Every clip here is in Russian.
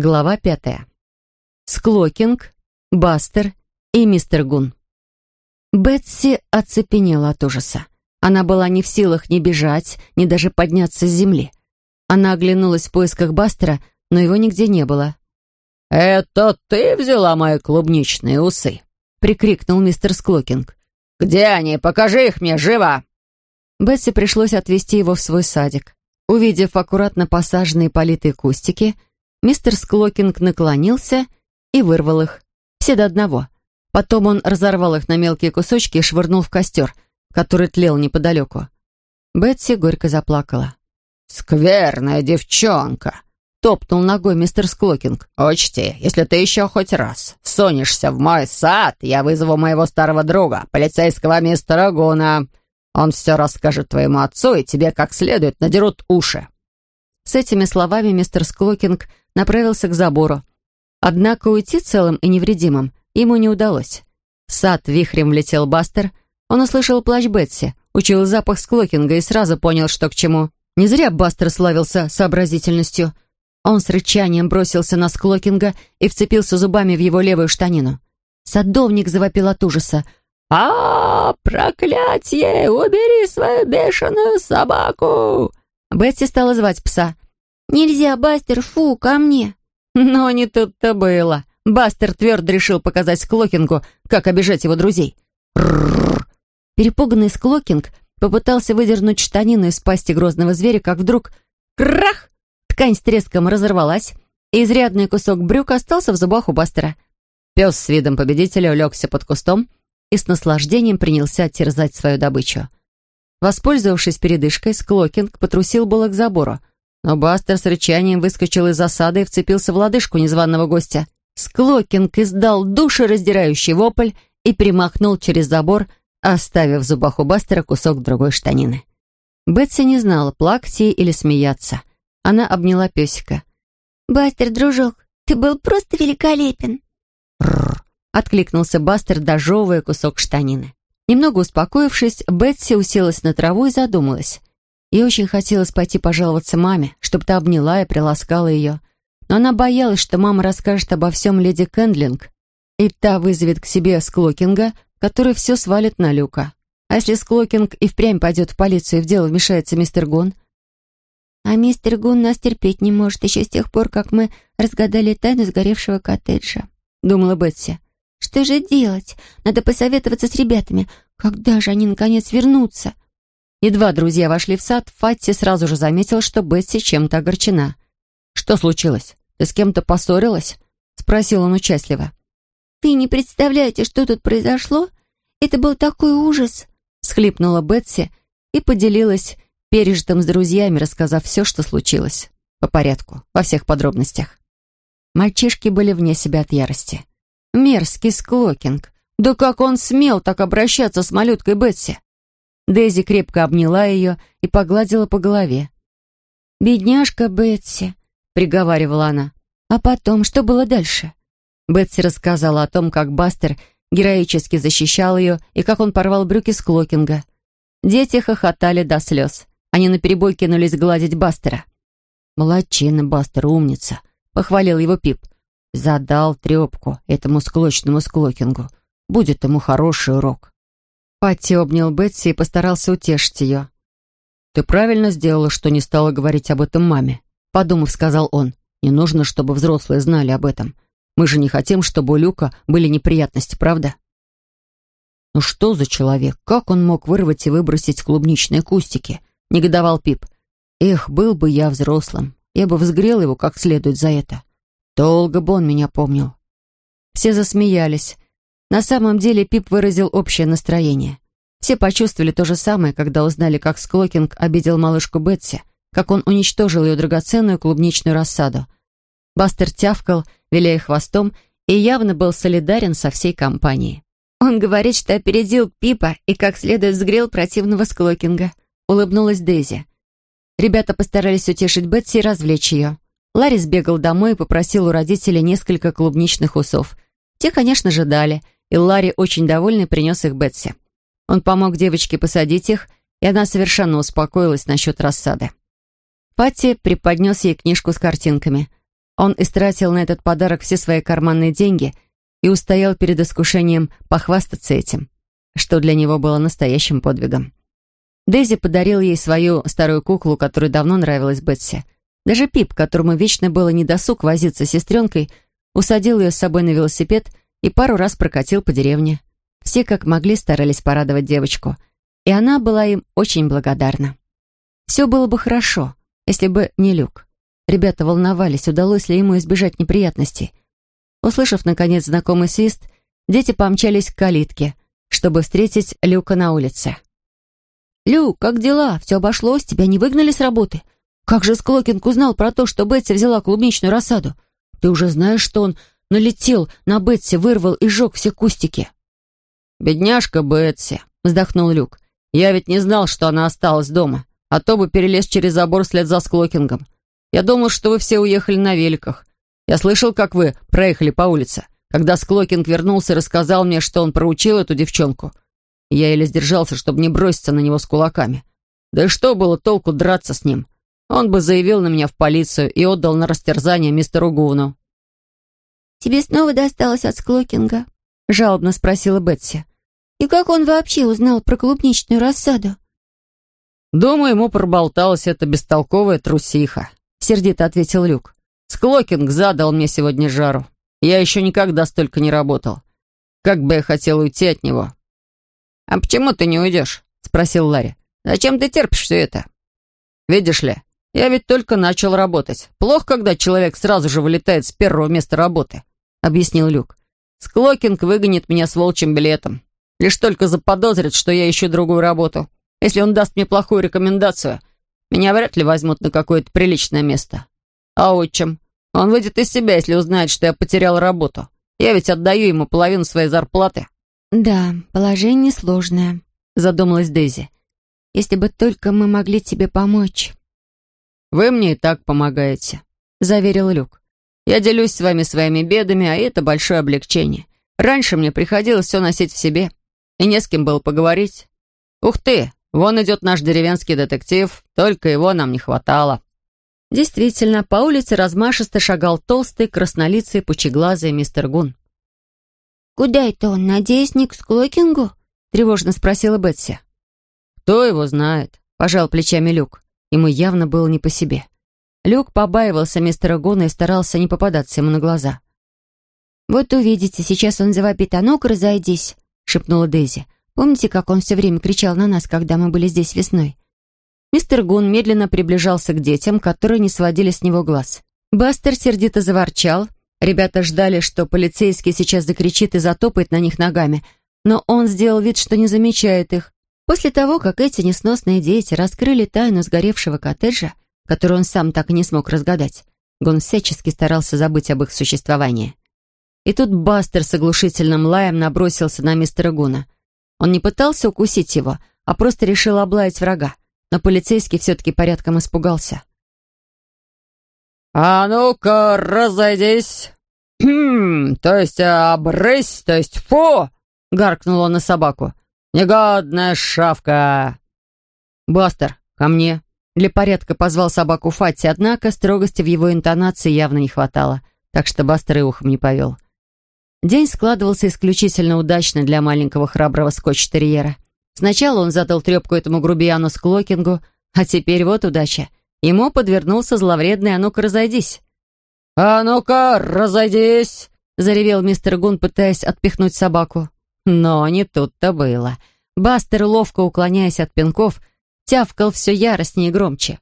Глава пятая. Склокинг, Бастер и мистер Гун. Бетси оцепенела от ужаса. Она была не в силах ни бежать, ни даже подняться с земли. Она оглянулась в поисках Бастера, но его нигде не было. «Это ты взяла мои клубничные усы?» — прикрикнул мистер Склокинг. «Где они? Покажи их мне, живо!» Бетси пришлось отвести его в свой садик. Увидев аккуратно посаженные политые кустики, Мистер Склокинг наклонился и вырвал их. Все до одного. Потом он разорвал их на мелкие кусочки и швырнул в костер, который тлел неподалеку. Бетси горько заплакала. «Скверная девчонка!» — топнул ногой мистер Склокинг. «Учти, если ты еще хоть раз сунешься в мой сад, я вызову моего старого друга, полицейского мистера Гуна. Он все расскажет твоему отцу, и тебе как следует надерут уши». С этими словами мистер Склокинг направился к забору. Однако уйти целым и невредимым ему не удалось. В сад вихрем влетел Бастер. Он услышал плач Бетси, учил запах Склокинга и сразу понял, что к чему. Не зря Бастер славился сообразительностью. Он с рычанием бросился на Склокинга и вцепился зубами в его левую штанину. Садовник завопил от ужаса. «А, проклятие! Убери свою бешеную собаку!» Бетси стала звать пса. «Нельзя, Бастер, фу, ко мне!» Но не тут-то было. Бастер твердо решил показать Склокингу, как обижать его друзей. Рррр. Перепуганный Склокинг попытался выдернуть штанину из пасти грозного зверя, как вдруг... Крах! Ткань с треском разорвалась, и изрядный кусок брюк остался в зубах у Бастера. Пес с видом победителя улегся под кустом и с наслаждением принялся терзать свою добычу. Воспользовавшись передышкой, Склокинг потрусил было к забору, но Бастер с рычанием выскочил из засады и вцепился в лодыжку незваного гостя. Склокинг издал душераздирающий вопль и перемахнул через забор, оставив в зубах у Бастера кусок другой штанины. Бетси не знала, плакать ей или смеяться. Она обняла песика. «Бастер, дружок, ты был просто великолепен!» «Рррр!» — откликнулся Бастер, дожевывая кусок штанины. Немного успокоившись, Бетси уселась на траву и задумалась. Ей очень хотелось пойти пожаловаться маме, чтобы та обняла и приласкала ее. Но она боялась, что мама расскажет обо всем леди Кэндлинг, и та вызовет к себе Склокинга, который все свалит на Люка. А если Склокинг и впрямь пойдет в полицию, и в дело вмешается мистер Гун? А мистер Гун нас терпеть не может еще с тех пор, как мы разгадали тайну сгоревшего коттеджа, думала Бетси. Что же делать? Надо посоветоваться с ребятами. Когда же они, наконец, вернутся? Едва друзья вошли в сад, Фатти сразу же заметил, что Бетси чем-то огорчена. «Что случилось? Ты с кем-то поссорилась?» — спросил он участливо. «Вы не представляете, что тут произошло? Это был такой ужас!» — схлипнула Бетси и поделилась пережитым с друзьями, рассказав все, что случилось. По порядку, во всех подробностях. Мальчишки были вне себя от ярости. Мерзкий Склокинг! Да как он смел так обращаться с малюткой Бетси? Дейзи крепко обняла ее и погладила по голове. «Бедняжка Бетси», — приговаривала она. «А потом, что было дальше?» Бетси рассказала о том, как Бастер героически защищал ее и как он порвал брюки с Клокинга. Дети хохотали до слез. Они наперебой кинулись гладить Бастера. «Молодчина, Бастер, умница», — похвалил его Пип. «Задал трепку этому склочному Склокингу. Будет ему хороший урок». Патти обнял Бетси и постарался утешить ее. «Ты правильно сделала, что не стала говорить об этом маме», — подумав, сказал он. «Не нужно, чтобы взрослые знали об этом. Мы же не хотим, чтобы у Люка были неприятности, правда?» «Ну что за человек? Как он мог вырвать и выбросить клубничные кустики?» — негодовал Пип. «Эх, был бы я взрослым. Я бы взгрел его как следует за это. Долго бы он меня помнил». Все засмеялись. На самом деле Пип выразил общее настроение. Все почувствовали то же самое, когда узнали, как Склокинг обидел малышку Бетси, как он уничтожил ее драгоценную клубничную рассаду. Бастер тявкал, виляя хвостом, и явно был солидарен со всей компанией. «Он говорит, что опередил Пипа и как следует сгрел противного Склокинга», — улыбнулась Дейзи. Ребята постарались утешить Бетси и развлечь ее. Ларри сбегал домой и попросил у родителей несколько клубничных усов. Те, конечно же, дали — и Ларри, очень довольный, принес их Бетси. Он помог девочке посадить их, и она совершенно успокоилась насчет рассады. Патти преподнес ей книжку с картинками. Он истратил на этот подарок все свои карманные деньги и устоял перед искушением похвастаться этим, что для него было настоящим подвигом. Дейзи подарил ей свою старую куклу, которая давно нравилась Бетси. Даже Пип, которому вечно было недосуг возиться с сестренкой, усадил ее с собой на велосипед и пару раз прокатил по деревне. Все как могли старались порадовать девочку, и она была им очень благодарна. Все было бы хорошо, если бы не Люк. Ребята волновались, удалось ли ему избежать неприятностей. Услышав, наконец, знакомый свист, дети помчались к калитке, чтобы встретить Люка на улице. «Люк, как дела? Все обошлось? Тебя не выгнали с работы? Как же Склокинг узнал про то, что Бетси взяла клубничную рассаду? Ты уже знаешь, что он налетел на Бетси, вырвал и сжег все кустики?» «Бедняжка Бетси», — вздохнул Люк. «Я ведь не знал, что она осталась дома, а то бы перелез через забор вслед за Склокингом. Я думал, что вы все уехали на великах. Я слышал, как вы проехали по улице, когда Склокинг вернулся и рассказал мне, что он проучил эту девчонку. Я еле сдержался, чтобы не броситься на него с кулаками. Да и что было толку драться с ним? Он бы заявил на меня в полицию и отдал на растерзание мистеру Гувну. «Тебе снова досталось от Склокинга?» — жалобно спросила Бетси. «И как он вообще узнал про клубничную рассаду?» «Думаю, ему проболталась эта бестолковая трусиха», — сердито ответил Люк. «Склокинг задал мне сегодня жару. Я еще никогда столько не работал. Как бы я хотел уйти от него». «А почему ты не уйдешь?» — спросил Ларри. «Зачем ты терпишь все это?» «Видишь ли, я ведь только начал работать. Плохо, когда человек сразу же вылетает с первого места работы», — объяснил Люк. «Склокинг выгонит меня с волчьим билетом. Лишь только заподозрит, что я ищу другую работу. Если он даст мне плохую рекомендацию, меня вряд ли возьмут на какое-то приличное место. А отчим? Он выйдет из себя, если узнает, что я потерял работу. Я ведь отдаю ему половину своей зарплаты». «Да, положение сложное», — задумалась Дейзи. «Если бы только мы могли тебе помочь». «Вы мне и так помогаете», — заверил Люк. «Я делюсь с вами своими бедами, а это большое облегчение. Раньше мне приходилось все носить в себе, и не с кем было поговорить. Ух ты, Вон идет наш деревенский детектив, только его нам не хватало». Действительно, по улице размашисто шагал толстый, краснолицый, пучеглазый мистер Гун. «Куда это он? Надеюсь, не к Склокингу?» — тревожно спросила Бетси. «Кто его знает?» — пожал плечами Люк. Ему явно было не по себе. Люк побаивался мистера Гуна и старался не попадаться ему на глаза. «Вот увидите, сейчас он завопит, а ну-ка разойдись», — шепнула Дейзи. Помните, как он все время кричал на нас, когда мы были здесь весной?» Мистер Гун медленно приближался к детям, которые не сводили с него глаз. Бастер сердито заворчал. Ребята ждали, что полицейский сейчас закричит и затопает на них ногами, но он сделал вид, что не замечает их. После того, как эти несносные дети раскрыли тайну сгоревшего коттеджа, которую он сам так и не смог разгадать, Гун всячески старался забыть об их существовании. И тут Бастер с оглушительным лаем набросился на мистера Гуна — он не пытался укусить его, а просто решил облаять врага. Но полицейский все-таки порядком испугался. «А ну-ка, разойдись! То есть обрысь, то есть фу!» — гаркнул он на собаку. «Негодная шавка!» «Бастер, ко мне!» Для порядка позвал собаку Фатти, однако строгости в его интонации явно не хватало, так что Бастер и ухом не повел. День складывался исключительно удачно для маленького храброго скотч-терьера. Сначала он задал трепку этому грубияну Склокингу, а теперь вот удача. Ему подвернулся зловредный «А ну-ка, разойдись!» «А ну-ка, разойдись!» — заревел мистер Гун, пытаясь отпихнуть собаку. Но не тут-то было. Бастер, ловко уклоняясь от пинков, тявкал все яростнее и громче.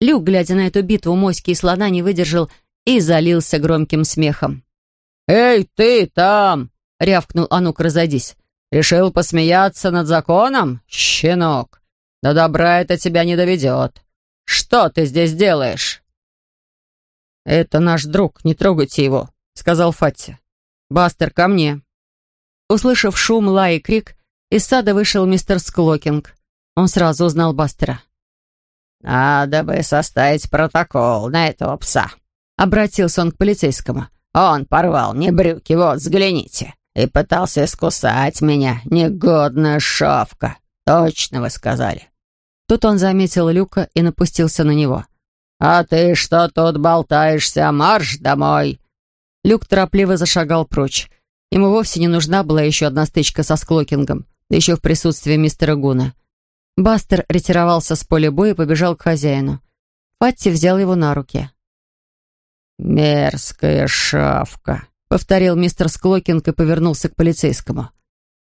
Люк, глядя на эту битву моськи и слона, не выдержал и залился громким смехом. «Эй, ты там!» — рявкнул «А ну-ка, разойдись!» «Решил посмеяться над законом? Щенок! До добра это тебя не доведет. Что ты здесь делаешь?» «Это наш друг, не трогайте его», — сказал Фатти. «Бастер, ко мне». Услышав шум, лай и крик, из сада вышел мистер Склокинг. Он сразу узнал Бастера. «Надо бы составить протокол на этого пса», — обратился он к полицейскому. Он порвал мне брюки, вот, взгляните. И пытался искусать меня, негодная шавка. Точно вы сказали. Тут он заметил Люка и напустился на него. «А ты что тут болтаешься? Марш домой!» Люк торопливо зашагал прочь. Ему вовсе не нужна была еще одна стычка со Склокингом, да еще в присутствии мистера Гуна. Бастер ретировался с поля боя и побежал к хозяину. Фатти взял его на руки. «Мерзкая шавка», — повторил мистер Склокинг и повернулся к полицейскому.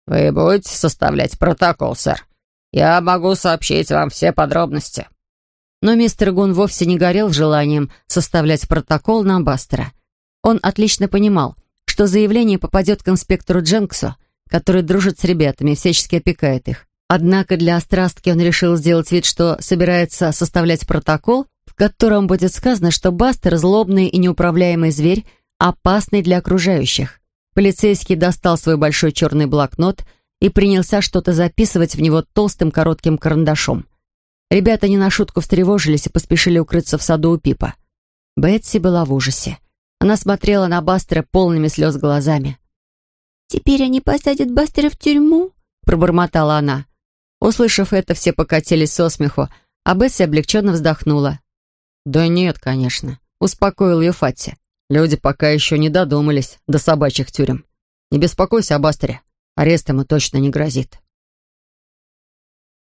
«Вы будете составлять протокол, сэр? Я могу сообщить вам все подробности». Но мистер Гун вовсе не горел желанием составлять протокол на Бастера. Он отлично понимал, что заявление попадет к инспектору Дженксу, который дружит с ребятами и всячески опекает их. Однако для острастки он решил сделать вид, что собирается составлять протокол, в котором будет сказано, что Бастер — злобный и неуправляемый зверь, опасный для окружающих. Полицейский достал свой большой черный блокнот и принялся что-то записывать в него толстым коротким карандашом. Ребята не на шутку встревожились и поспешили укрыться в саду у Пипа. Бетси была в ужасе. Она смотрела на Бастера полными слез глазами. «Теперь они посадят Бастера в тюрьму?» — пробормотала она. Услышав это, все покатились со смеху, а Бетси облегченно вздохнула. «Да нет, конечно», — успокоил ее Фатти. «Люди пока еще не додумались до собачьих тюрем. Не беспокойся об Астере, арест ему точно не грозит».